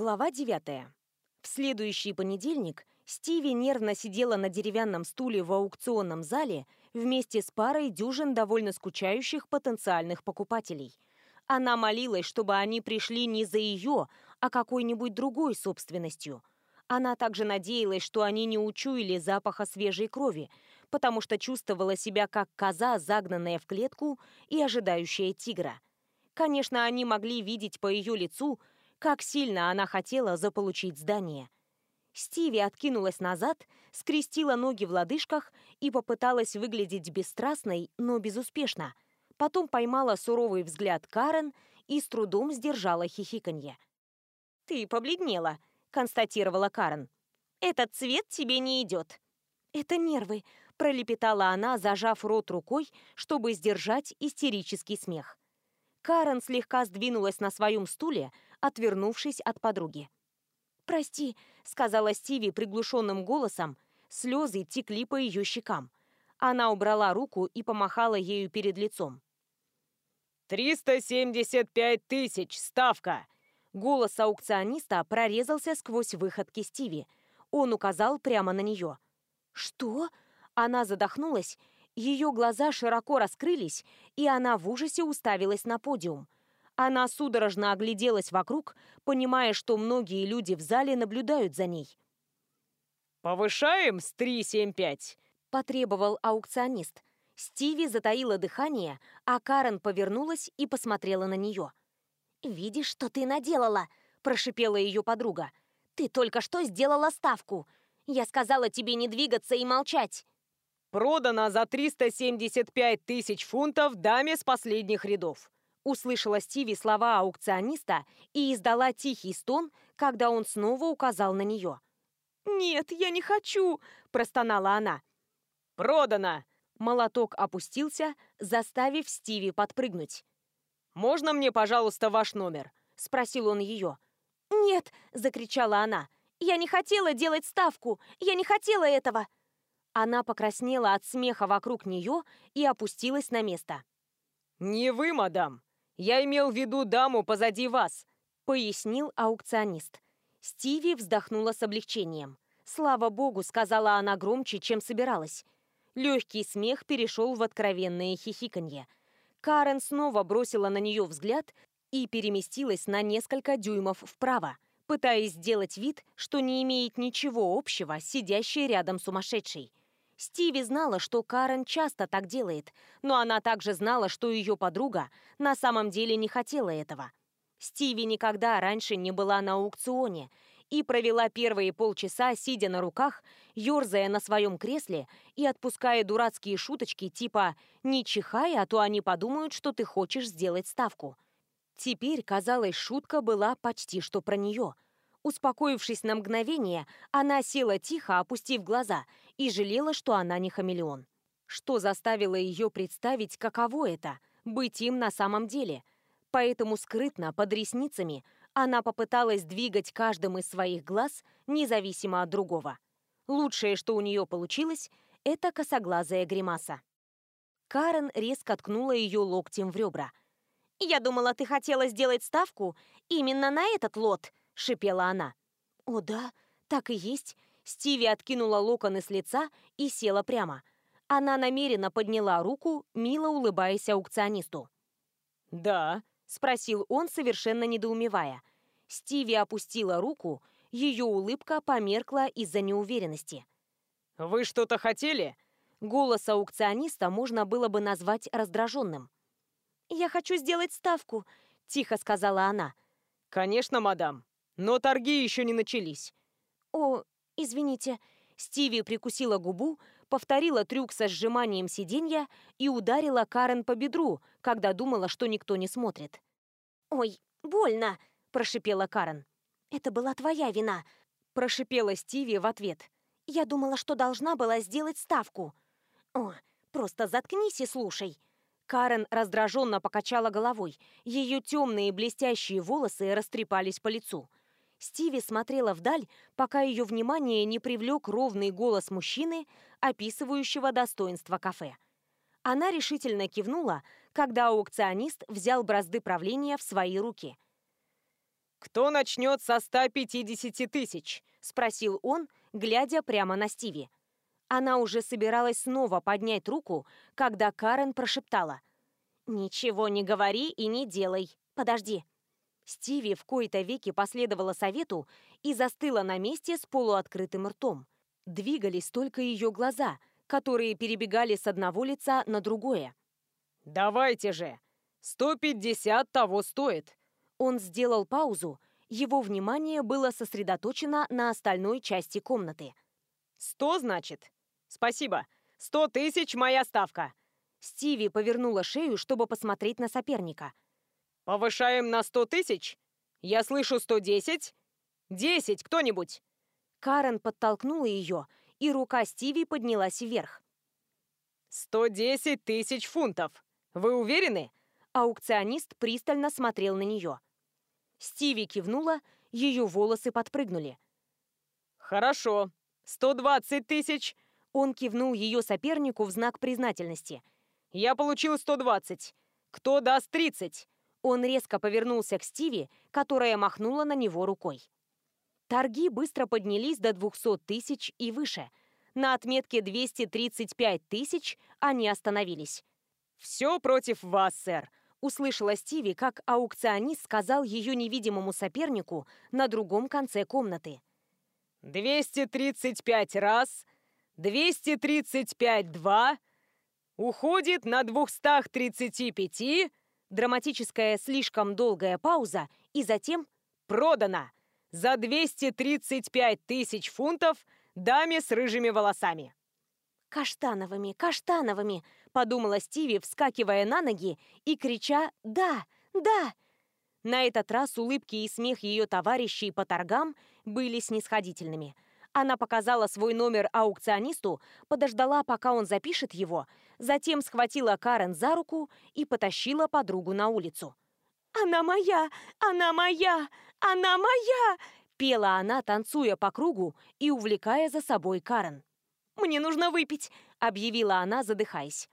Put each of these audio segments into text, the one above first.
Глава 9. В следующий понедельник Стиви нервно сидела на деревянном стуле в аукционном зале вместе с парой дюжин довольно скучающих потенциальных покупателей. Она молилась, чтобы они пришли не за ее, а какой-нибудь другой собственностью. Она также надеялась, что они не учуяли запаха свежей крови, потому что чувствовала себя как коза, загнанная в клетку и ожидающая тигра. Конечно, они могли видеть по ее лицу – как сильно она хотела заполучить здание. Стиви откинулась назад, скрестила ноги в лодыжках и попыталась выглядеть бесстрастной, но безуспешно. Потом поймала суровый взгляд Карен и с трудом сдержала хихиканье. «Ты побледнела», — констатировала Карен. «Этот цвет тебе не идет». «Это нервы», — пролепетала она, зажав рот рукой, чтобы сдержать истерический смех. Карен слегка сдвинулась на своем стуле, — отвернувшись от подруги. «Прости», — сказала Стиви приглушенным голосом, слезы текли по ее щекам. Она убрала руку и помахала ею перед лицом. «Триста семьдесят пять тысяч! Ставка!» Голос аукциониста прорезался сквозь выходки Стиви. Он указал прямо на нее. «Что?» Она задохнулась, ее глаза широко раскрылись, и она в ужасе уставилась на подиум – она судорожно огляделась вокруг, понимая, что многие люди в зале наблюдают за ней. «Повышаем с 3,75!» – потребовал аукционист. Стиви затаила дыхание, а Карен повернулась и посмотрела на нее. «Видишь, что ты наделала!» – прошипела ее подруга. «Ты только что сделала ставку! Я сказала тебе не двигаться и молчать!» «Продано за 375 тысяч фунтов даме с последних рядов!» услышала Стиви слова аукциониста и издала тихий стон, когда он снова указал на нее. «Нет, я не хочу!» – простонала она. «Продано!» Молоток опустился, заставив Стиви подпрыгнуть. «Можно мне, пожалуйста, ваш номер?» – спросил он ее. «Нет!» – закричала она. «Я не хотела делать ставку! Я не хотела этого!» Она покраснела от смеха вокруг нее и опустилась на место. «Не вы, мадам!» Я имел в виду даму позади вас», — пояснил аукционист. Стиви вздохнула с облегчением. «Слава богу», — сказала она громче, чем собиралась. Легкий смех перешел в откровенное хихиканье. Карен снова бросила на нее взгляд и переместилась на несколько дюймов вправо, пытаясь сделать вид, что не имеет ничего общего с сидящей рядом сумасшедшей. Стиви знала, что Карен часто так делает, но она также знала, что ее подруга на самом деле не хотела этого. Стиви никогда раньше не была на аукционе и провела первые полчаса, сидя на руках, ерзая на своем кресле и отпуская дурацкие шуточки типа «Не чихай, а то они подумают, что ты хочешь сделать ставку». Теперь, казалось, шутка была почти что про нее – Успокоившись на мгновение, она села тихо, опустив глаза, и жалела, что она не хамелеон. Что заставило ее представить, каково это – быть им на самом деле. Поэтому скрытно, под ресницами, она попыталась двигать каждым из своих глаз, независимо от другого. Лучшее, что у нее получилось, это косоглазая гримаса. Карен резко ткнула ее локтем в ребра. «Я думала, ты хотела сделать ставку именно на этот лот», — шипела она. «О да, так и есть». Стиви откинула локоны с лица и села прямо. Она намеренно подняла руку, мило улыбаясь аукционисту. «Да», — спросил он, совершенно недоумевая. Стиви опустила руку, ее улыбка померкла из-за неуверенности. «Вы что-то хотели?» Голос аукциониста можно было бы назвать раздраженным. «Я хочу сделать ставку», — тихо сказала она. «Конечно, мадам. Но торги еще не начались. О, извините. Стиви прикусила губу, повторила трюк со сжиманием сиденья и ударила Карен по бедру, когда думала, что никто не смотрит. «Ой, больно!» – прошипела Карен. «Это была твоя вина!» – прошипела Стиви в ответ. «Я думала, что должна была сделать ставку». «О, просто заткнись и слушай!» Карен раздраженно покачала головой. Ее темные блестящие волосы растрепались по лицу. Стиви смотрела вдаль, пока ее внимание не привлек ровный голос мужчины, описывающего достоинство кафе. Она решительно кивнула, когда аукционист взял бразды правления в свои руки. «Кто начнет со 150 тысяч?» – спросил он, глядя прямо на Стиви. Она уже собиралась снова поднять руку, когда Карен прошептала. «Ничего не говори и не делай. Подожди». Стиви в кои-то веки последовала совету и застыла на месте с полуоткрытым ртом. Двигались только ее глаза, которые перебегали с одного лица на другое. «Давайте же! 150 того стоит!» Он сделал паузу, его внимание было сосредоточено на остальной части комнаты. «Сто, значит? Спасибо. Сто тысяч – моя ставка!» Стиви повернула шею, чтобы посмотреть на соперника – Повышаем на сто тысяч? Я слышу сто десять. Десять кто-нибудь!» Карен подтолкнула ее, и рука Стиви поднялась вверх. «Сто десять тысяч фунтов! Вы уверены?» Аукционист пристально смотрел на нее. Стиви кивнула, ее волосы подпрыгнули. «Хорошо. Сто двадцать тысяч!» Он кивнул ее сопернику в знак признательности. «Я получил сто двадцать. Кто даст тридцать?» Он резко повернулся к Стиви, которая махнула на него рукой. Торги быстро поднялись до 200 тысяч и выше. На отметке 235 тысяч они остановились. «Все против вас, сэр», — услышала Стиви, как аукционист сказал ее невидимому сопернику на другом конце комнаты. «235 раз, 235 два, уходит на 235 драматическая слишком долгая пауза и затем «Продано!» за 235 тысяч фунтов даме с рыжими волосами. «Каштановыми, каштановыми!» – подумала Стиви, вскакивая на ноги и крича «Да! Да!». На этот раз улыбки и смех ее товарищей по торгам были снисходительными – она показала свой номер аукционисту, подождала, пока он запишет его, затем схватила Карен за руку и потащила подругу на улицу. «Она моя! Она моя! Она моя!» пела она, танцуя по кругу и увлекая за собой Карен. «Мне нужно выпить!» – объявила она, задыхаясь.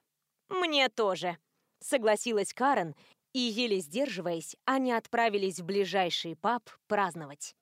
«Мне тоже!» – согласилась Карен, и, еле сдерживаясь, они отправились в ближайший паб праздновать.